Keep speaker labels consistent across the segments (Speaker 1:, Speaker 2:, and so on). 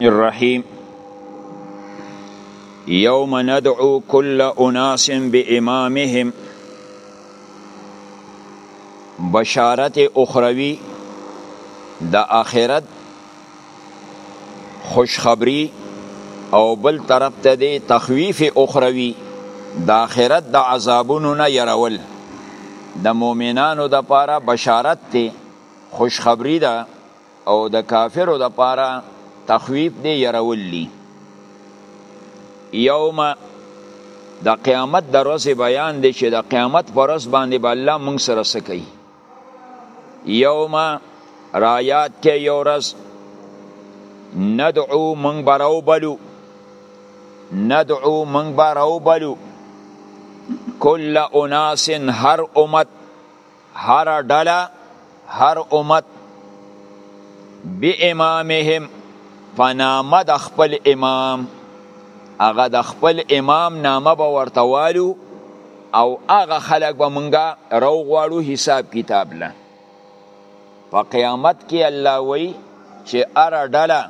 Speaker 1: الرحیم یوم ندعو کل اناس بامامهم بشارت اخروی د آخرت خوشخبری او بل طرف ته دی تخویف اخروی د آخرت د عذابونو نه يرول د مؤمنانو د پاره بشارت دی خوشخبری ده او د کافرو د پاره تخویف دی يرول دی یوم د قیامت د ورځې بیان دی چې د قیامت پر ورځ باندې به الله موږ سره څه کوي یوم رایات کې یو ورځ ندعو موږ به راوبلو ندعو موږ به راوبلو کل اناس هر امت هر ډله هر امت بی امامهم په نامه د خپل امام هغه د خپل امام نامه به ورته والو او هغه خلک به مونږه رو غواړو حساب کتاب له په قیامت کې الله وی چې اره ډله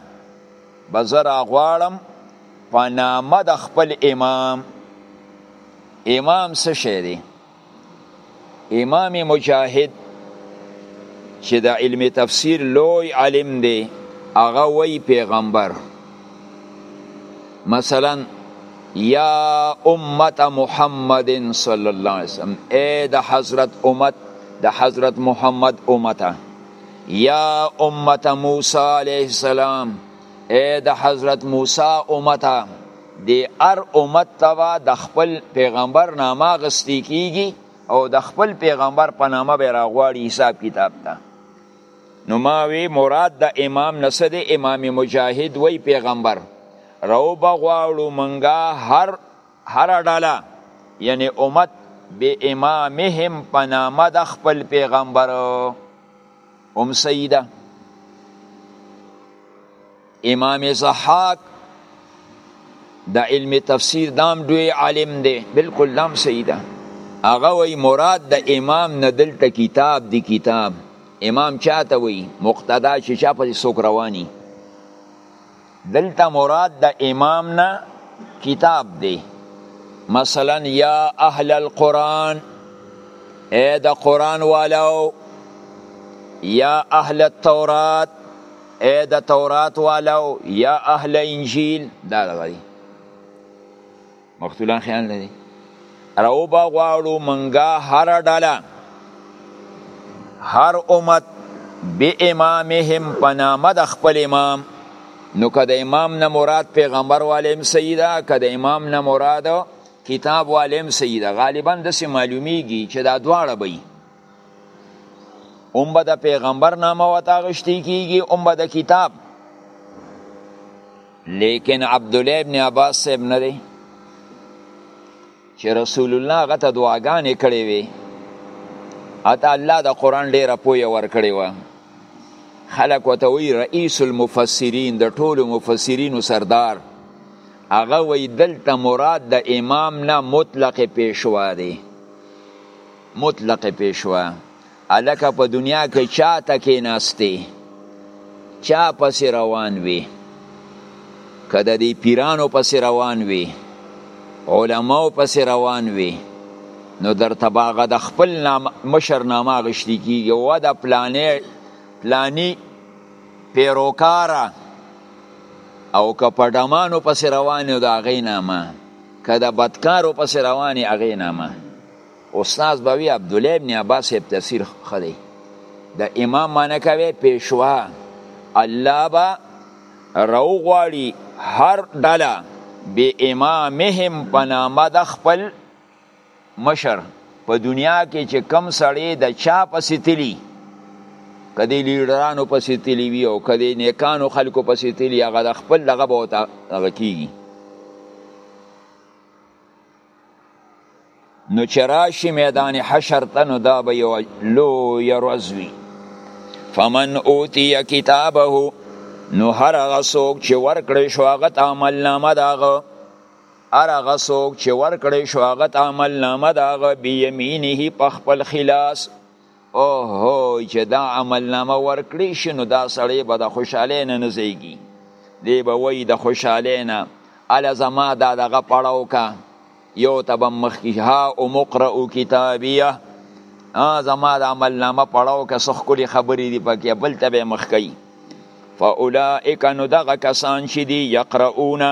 Speaker 1: به زه راغواړم په نامه د خپل امام امام څه شی دی امام مجاهد چې د علم تفسیر لوی عالم دی هغه وی پیغمبر مثلا یا امت محمد صلی الله علیه وسلم اے د حضرت امت د حضرت محمد امته یا امت موسی علیه السلام اے د حضرت موسی امته دی هر امت ته به د خپل پیغمبر نامه غستی کیږي او د خپل پیغمبر په نامه به راغواړي حساب کتاب ته نو ما وی مراد د امام نسد امام مجاهد وی پیغمبر رو بغواړو منګه هر هر ډاله یعنی امت به امامهم په نامه د خپل پیغمبر ام سیده امام زحاک د علم تفسیر دام دوی عالم دی بالکل دام صحیح ده هغه وی مراد د امام نه دلته کتاب دی کتاب امام چاته وی مقتدا چې چا په سوک رواني دلته مراد د امام نه کتاب دی مثلا یا اهل القرآن اے د قرآن والو یا اهل التورات اے د تورات والو یا اهل انجیل دا غوي مقتولان خیال نه دي راو با غواړو منګه هر ډله هر امت به امامهم پنامه د خپل امام نو که د امام نه مراد پیغمبر والیم سیدا که د امام نه مراد کتاب والیم سیدا غالبا د سه معلومیږي چې دا دواړه به هم به د پیغمبر نامه وته غشتي کیږي هم به د کتاب لیکن عبد الله ابن عباس صاحب نه دی چې رسول الله هغه ته دعاګانې کړې وي اته الله د قران ډیره پوهه ورکړې و خلق وته وی رئیس المفسرین د ټولو مفسرینو سردار هغه وی دلته مراد د امام نه مطلق پیشوا دی مطلق پیشوا الکه په دنیا کې چا ته کې ناسته چا پس روان وي کده دی پیرانو پس روان وي علماو پس روان وي نو در تباغه د خپل نام مشر نامه غشتي کیږي و د پلانې پلانی پیروکارا او که په ډمانو پس روان یو د هغې نامه که د بدکارو پس روان یې هغې نامه استاد به وی عبد الله ابن عباس صاحب تفسیر خدای د امام معنی کوي پیشوا الله با رو غواړي هر ډله به امامهم پنامه د خپل مشر په دنیا کې چې کم سړی د چا پسې تلی کدی لیډرانو پسې تلی وی او کدی نیکانو خلکو پسې تلی هغه د خپل دغه به وته هغه کیږي نو چې راشي میدان حشر ته نو دا به یو لوی ورځ وي فمن اوتی کتابه نو هر هغه څوک چې ورکړی شو هغه ته عملنامه د هغه هر هغه څوک چې ورکړی شو هغه ته عملنامه د هغه بیمینه په خپل خلاص او هو چې دا عمل نامه ورکړی شي نو دا سړی به د خوشحالی نه نه زیږي دی به وایي د خوشحالی نه اله زما دا دغه پړاو کا یو ته به مخکې ها او مقرأو کتابیه زما د عمل نامه پړاو که څه ښکلې خبرې دي پکې بل ته به مخ کوي فاولئک نو دغه کسان چې دي یقرؤون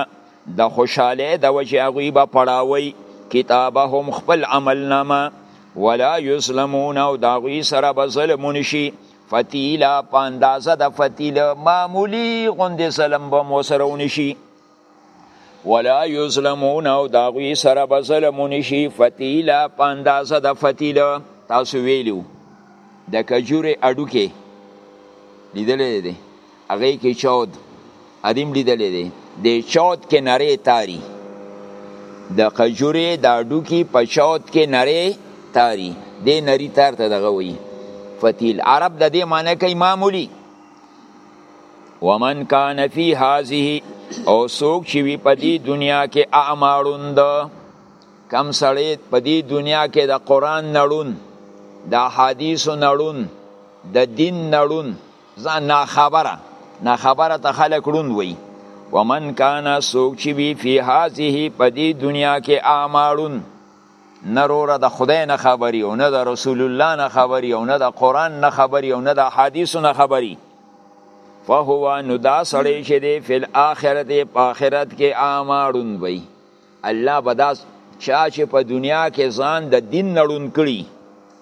Speaker 1: د خوشاله د وجه هغوی به پړاوی کتابهم خپل عمل نامه ولا یظلمون او دا غوی سره به ظلم نشي فتیلا په اندازه د فتیل معمولی غوندې ظلم به مو سره ونشي ولا یظلمون او دا غوی سره به ظلم نشي فتیلا په اندازه د فتیل تاسو ویلو د کجورې اډو کې لیدلې دي هغه کې چود ادم لیدلې دی د چود کې نری تاری د قجوره د اډو کې په چود کې نری تاری د نری تار ته دغه وی فتیل عرب د دې معنی کوي معمولی ومن کان فی هذه او سوک چې وی په دې دنیا کې اعماروند کم سړی په دې دنیا کې د قران نړون د حدیث نړون د دین نړون ځان ناخبره ناخبره ته خلک ړوند وي ومن کان سوک چې وي فی هذه په دې دنیا کې اعمالون نروره د خدای نه خبري او نه د رسول الله نه خبري او نه د قران نه خبري او نه د حدیثو نه خبري فهو نو دا سړی چې دی فل آخرت په آخرت کې اعمالون وي الله به دا چا چې په دنیا کې ځان د دین نه ړوند کړي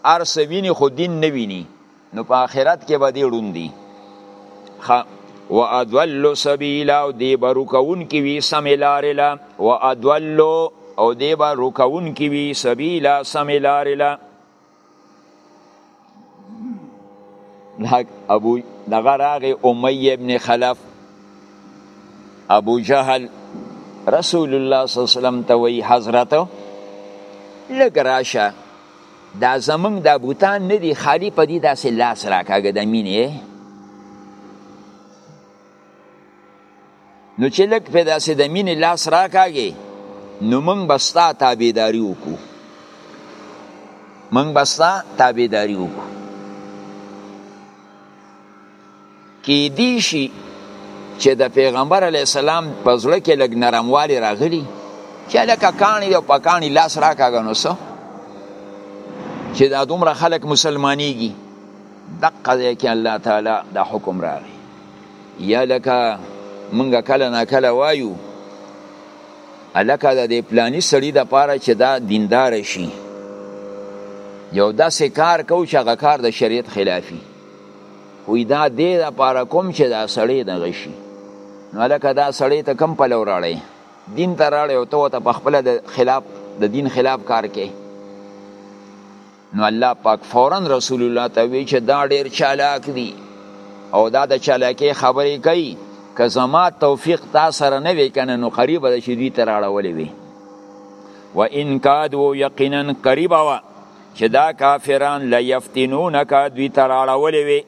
Speaker 1: هر څه ویني خو دین نه ویني نو په آخرت کې به دی ړوند دي و ادول سبیلا او دی به رکون کې وي سمې لارې له و ادول او دی به رکون کې وي سبیلا سمې لارې له حق ابو دغه راغی امیه ابن خلف ابو جهل رسول الله صلی الله علیه وسلم ته وی حضرت لګ راشه دا زمنګ د بوتان نه دی خالی په دې داسې لاس راکاږه د مینې نو چې لږ په داسې د مینې لاس راکاږې نو موږ به ستا تابعداري وکړو موږ به ستا تابعداري وکړو کیدی شي چې د پیغمبر علی السلام په زړه کې لږ نرموالی راغلی چې لکه کاڼي او په کاڼي لاس راکاږه نو څه چې دا دومره خلک مسلمانېږي دقه ځای کې الله تعالی دا حکم راغی یا لکه مونږ کله نا کله وایو الکه د دې پلانی سړی د پاره چې دا دیندار شي یو داسې کار کو چې هغه کار د شریعت خلافي وی دا دې د پاره کوم چې دا سړی دغه شي نو الکه دا سړی ته کم پلو راړی دین ته راړی او ته ته په خپل د خلاف د دین خلاف کار کوي نو الله پاک فورا رسول الله ته وی چې دا ډیر چالاک دی او دا د چالاکی خبرې کوي که زما توفیق تا سره نه وی کنه نو قریب ده چې دوی تر اړولې وی و ان کادو یقینا قریب وا چې دا کافران لا یفتنونک دوی تر اړولې وی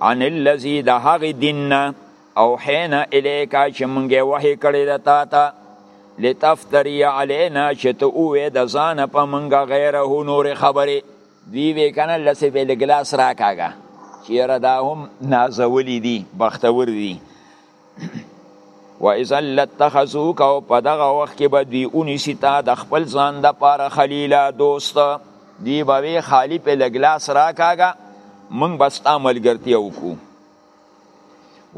Speaker 1: عن الذی د هغه دین نه او حینا الیکا چې مونږه وحی کړی د تا ته لتفتری علینا چې ته اوې د ځان په مونږه غیره نور خبرې دی وی کنه لسه به لګلاس راکاګه چې را دا هم نازولی دی بختور دی و اذا لتخذوک او په دغه وخت کې به دوی اونی ستا د خپل ځان د پاره خلیلا دوست دی به خالی په لګلاس راکاګه مونږ بستا ملګرتیا وکړو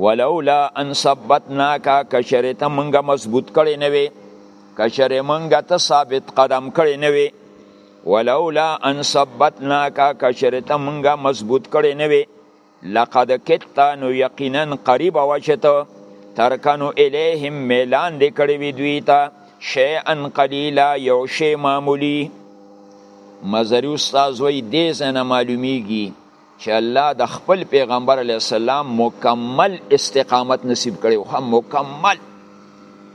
Speaker 1: ولولا ان ثبتناک کشر ته مونږه مضبوط کړي نه وي کشر مونږه ته ثابت قدم کړي نه وي ولولا ان ثبتناک کشر ته مونږه مضبوط کړي نه وي لقد کتا نو یقینا قریب وشته ترکنو الیهم میلان دی کړي وي دوی ته شیئا قلیلا یو شی معمولی مزری استاد وی دې زنه معلومیږي چې الله د خپل پیغمبر علی السلام مکمل استقامت نصیب کړي خو مکمل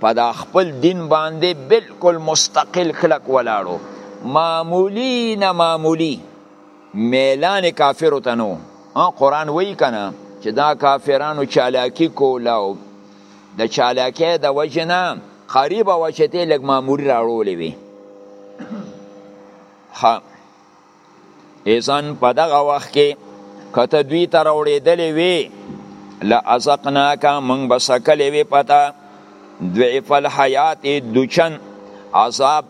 Speaker 1: په دا خپل دین باندې بالکل مستقل کلک ولاړو معمولی نه معمولی میلان کافر ته نو قرآن وی کنه چې دا کافرانو چالاکی کولا او د چالاکی د وجنه قریب وچته لګ معمولی راړولې وي اذن په دغه وخت کې کته دوی ته راوړېدلې وي لازقناک مونږ به سکلې وي پته ضعف الحیات دوچن عذاب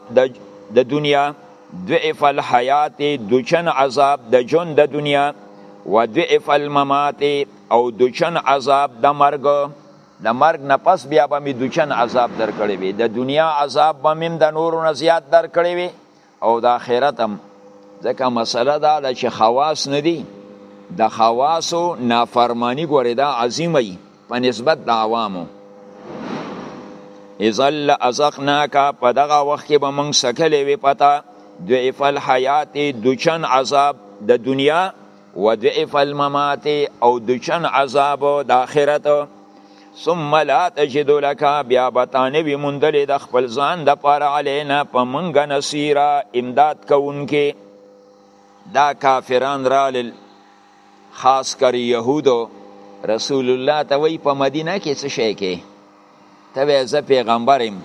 Speaker 1: د دنیا ضعف الحیات دوچن عذاب د جون د دنیا و ضعف الممات او دوچن عذاب د مرګ د مرګ نه پس بیا به می دوچن عذاب درکړي وي د دنیا عذاب به مم د نورو نه زیات درکړي وي او د آخرت هم ځکه مسله دا ده چې خواص نه دي د خواصو نافرمانی ګورې دا عظیمه وي په نسبت د عوامو اذا لازقناک په دغه وخت کې به موږ سکلې وي پتا ضعف الحیات دچن عذاب د دنیا و ضعف الممات او دچن عذاب د آخرت ثم لا تجد لك بیا بتانه وی مندلې د خپل ځان د پر علینا په منګ نصیرا امداد کوونکې دا کافران رالل خاص کر يهودو رسول الله ته وی په مدینه کې څه شي کې ته وی زه پیغمبرم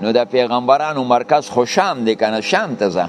Speaker 1: نو د پیغمبرانو مرکز خو شام دی کنه شام ته ځه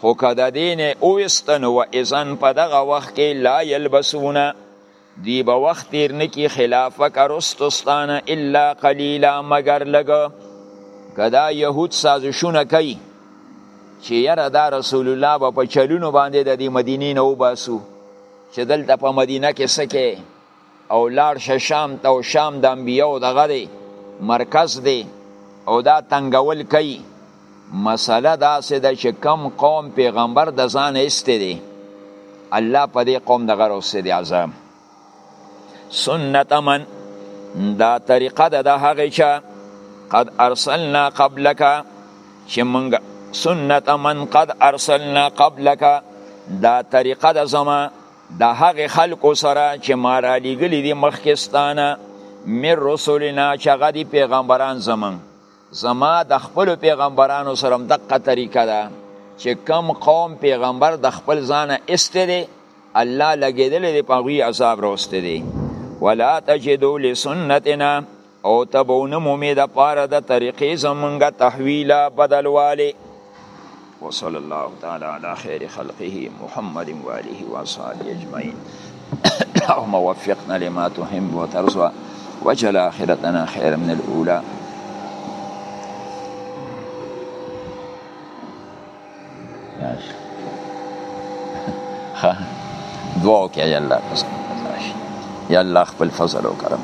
Speaker 1: خو که د دې نه اویست نو و اذن په دغه وخت کې لا یلبسونه دی به وخت تیر نکی خلافه کرستستانه الا قلیلا مگر لګه که دا یهود سازشونه کوي چې یره دا رسول الله به په چلونو باندې د دې مدینې نه وباسو چې دلته په مدینه کې سکه او لاړ شه شام ته او شام د انبیاو دغه دی مرکز دی او دا تنګول کوي مسله داسې ده چې کم قوم پیغمبر د ځان ایسته دی الله په دې قوم دغه روسته دی عذاب سنت من دا طریقه ده د هغې چا قد ارسلنا قبلک چې مونږ سنت من قد ارسلنا قبلک دا طریقه ده زما د هغه خلکو سره چې ما را لېږلي دي مخکې ستانه من رسولنا چې هغه دي پیغمبران زمونږ زما د خپل پیغمبرانو سره دقه طریقه ده چې کم قوم پیغمبر د خپل ځانه استه دی الله لګیدل دی په غوی عذاب راوسته دی ولا تجدو لسنتنا او تبون ممید د پاره د طریقې زمونږه تحویلا بدلوالی وصلى الله تعالى على خير خلقه محمد وآله وصحبه أجمعين اللهم وفقنا لما تحب وترضى واجعل آخرتنا خيرا من الأولى ها دعا وکړه یا الله یا الله خپل فضل او کرم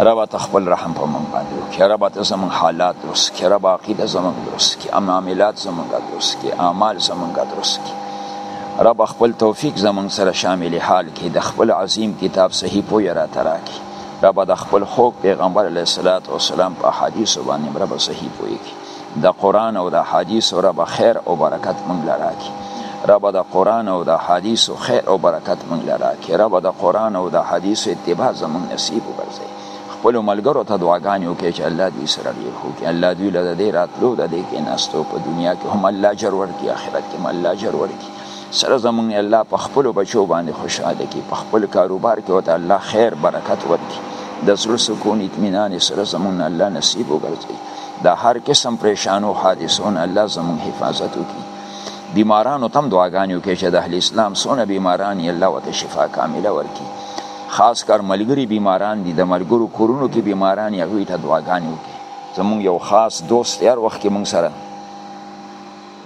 Speaker 1: رب ته خپل رحم په مونږ باندې وکړي رب ته زموږ حالات درست کړي رب عقیده زموږ درست کړي امن عاملات زموږ درست کړي اعمال زموږ درست کړي رب خپل توفیق زموږ سره شامل حال کړي د خپل عظیم کتاب صحیح پوی را تراکي رب د خپل خوږ پیغمبر علیه الصلاۃ والسلام په حدیث باندې رب صحیح پوی کړي د قران او د حدیث رب خیر او برکت مونږ لراکي رب د قران او د حدیث خیر او برکت مونږ لراکي رب د قران او د حدیث اتباع زمونږ نصیب وګرځي خپل ملګرو ته دعاګانې وکړي چې الله دې سره ډیر خو کې الله دې له دې راتلو د دې کې ناستو په دنیا کې هم الله اجر ورکړي آخرت کې هم الله اجر ورکړي سره زمونږ الله په خپل بچو باندې خوشاله کړي په خپل کاروبار کې وته الله خیر برکت ورکړي د زړه سکون اطمینان سره زمونږ الله نصیب وګرځي د هر قسم پریشانو حادثو نه الله زموږ حفاظت وکړي بیمارانو تم دعاګانې وکړي چې د اهل اسلام څونه بیماران یې الله ورته شفا کامله ورکړي خاص کر ملګري بیماران دي د ملګرو کورونو کې بیماران یې هغوی ته دعاګانې وکړي زموږ یو خاص دوست دی هر وخت کې موږ سره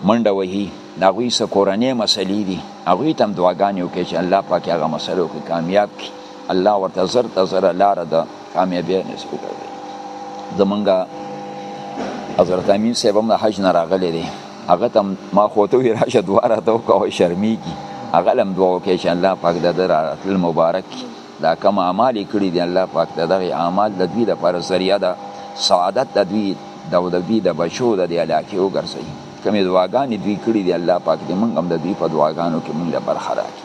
Speaker 1: منډه وهي د هغوی څه کورنۍ مسلې دي هغوی ته هم دعاګانې وکړي چې الله پاک هغه مسلو کې کامیاب کړي الله ورته زر ته زر لار ده کامیابی نصیب کړي زمونږه حضرت امین صاحب هم د حج نه راغلی دی هغه ته ما خو ته وی راشه دواره ته وکوه شرمیږي هغه لم دعا وکړي چې الله پاک د در راتل مبارک دا کم اعمال کړي دي الله پاک د دغه اعمال د دوی لپاره ذریعہ ده سعادت د دوی د دوی د بچو د دی علاقې وګرځي کمې دعاګانې دوی کړي دي الله پاک دې موږ هم د دوی په دعاګانو کې موږ له برخه راکړي